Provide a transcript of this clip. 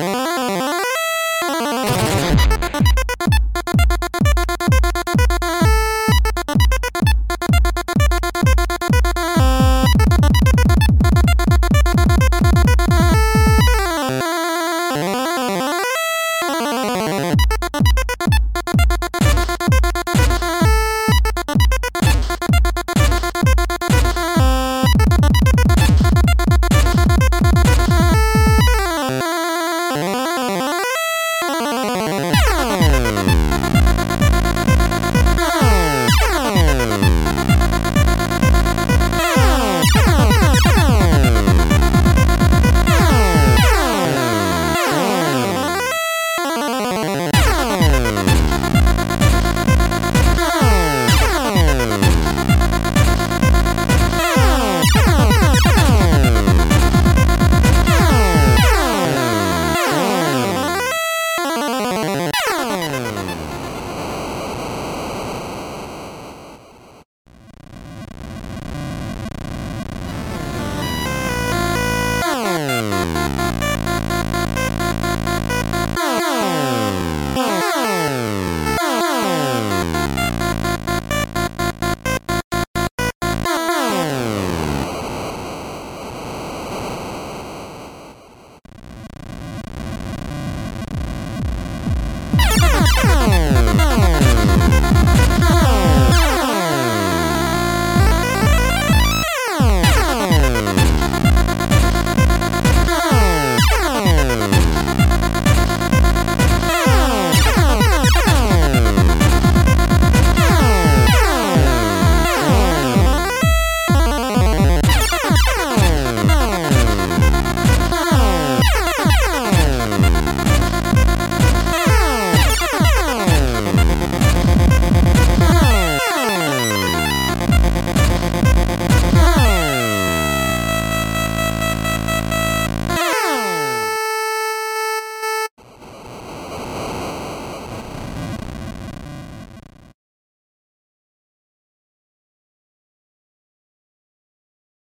Bye.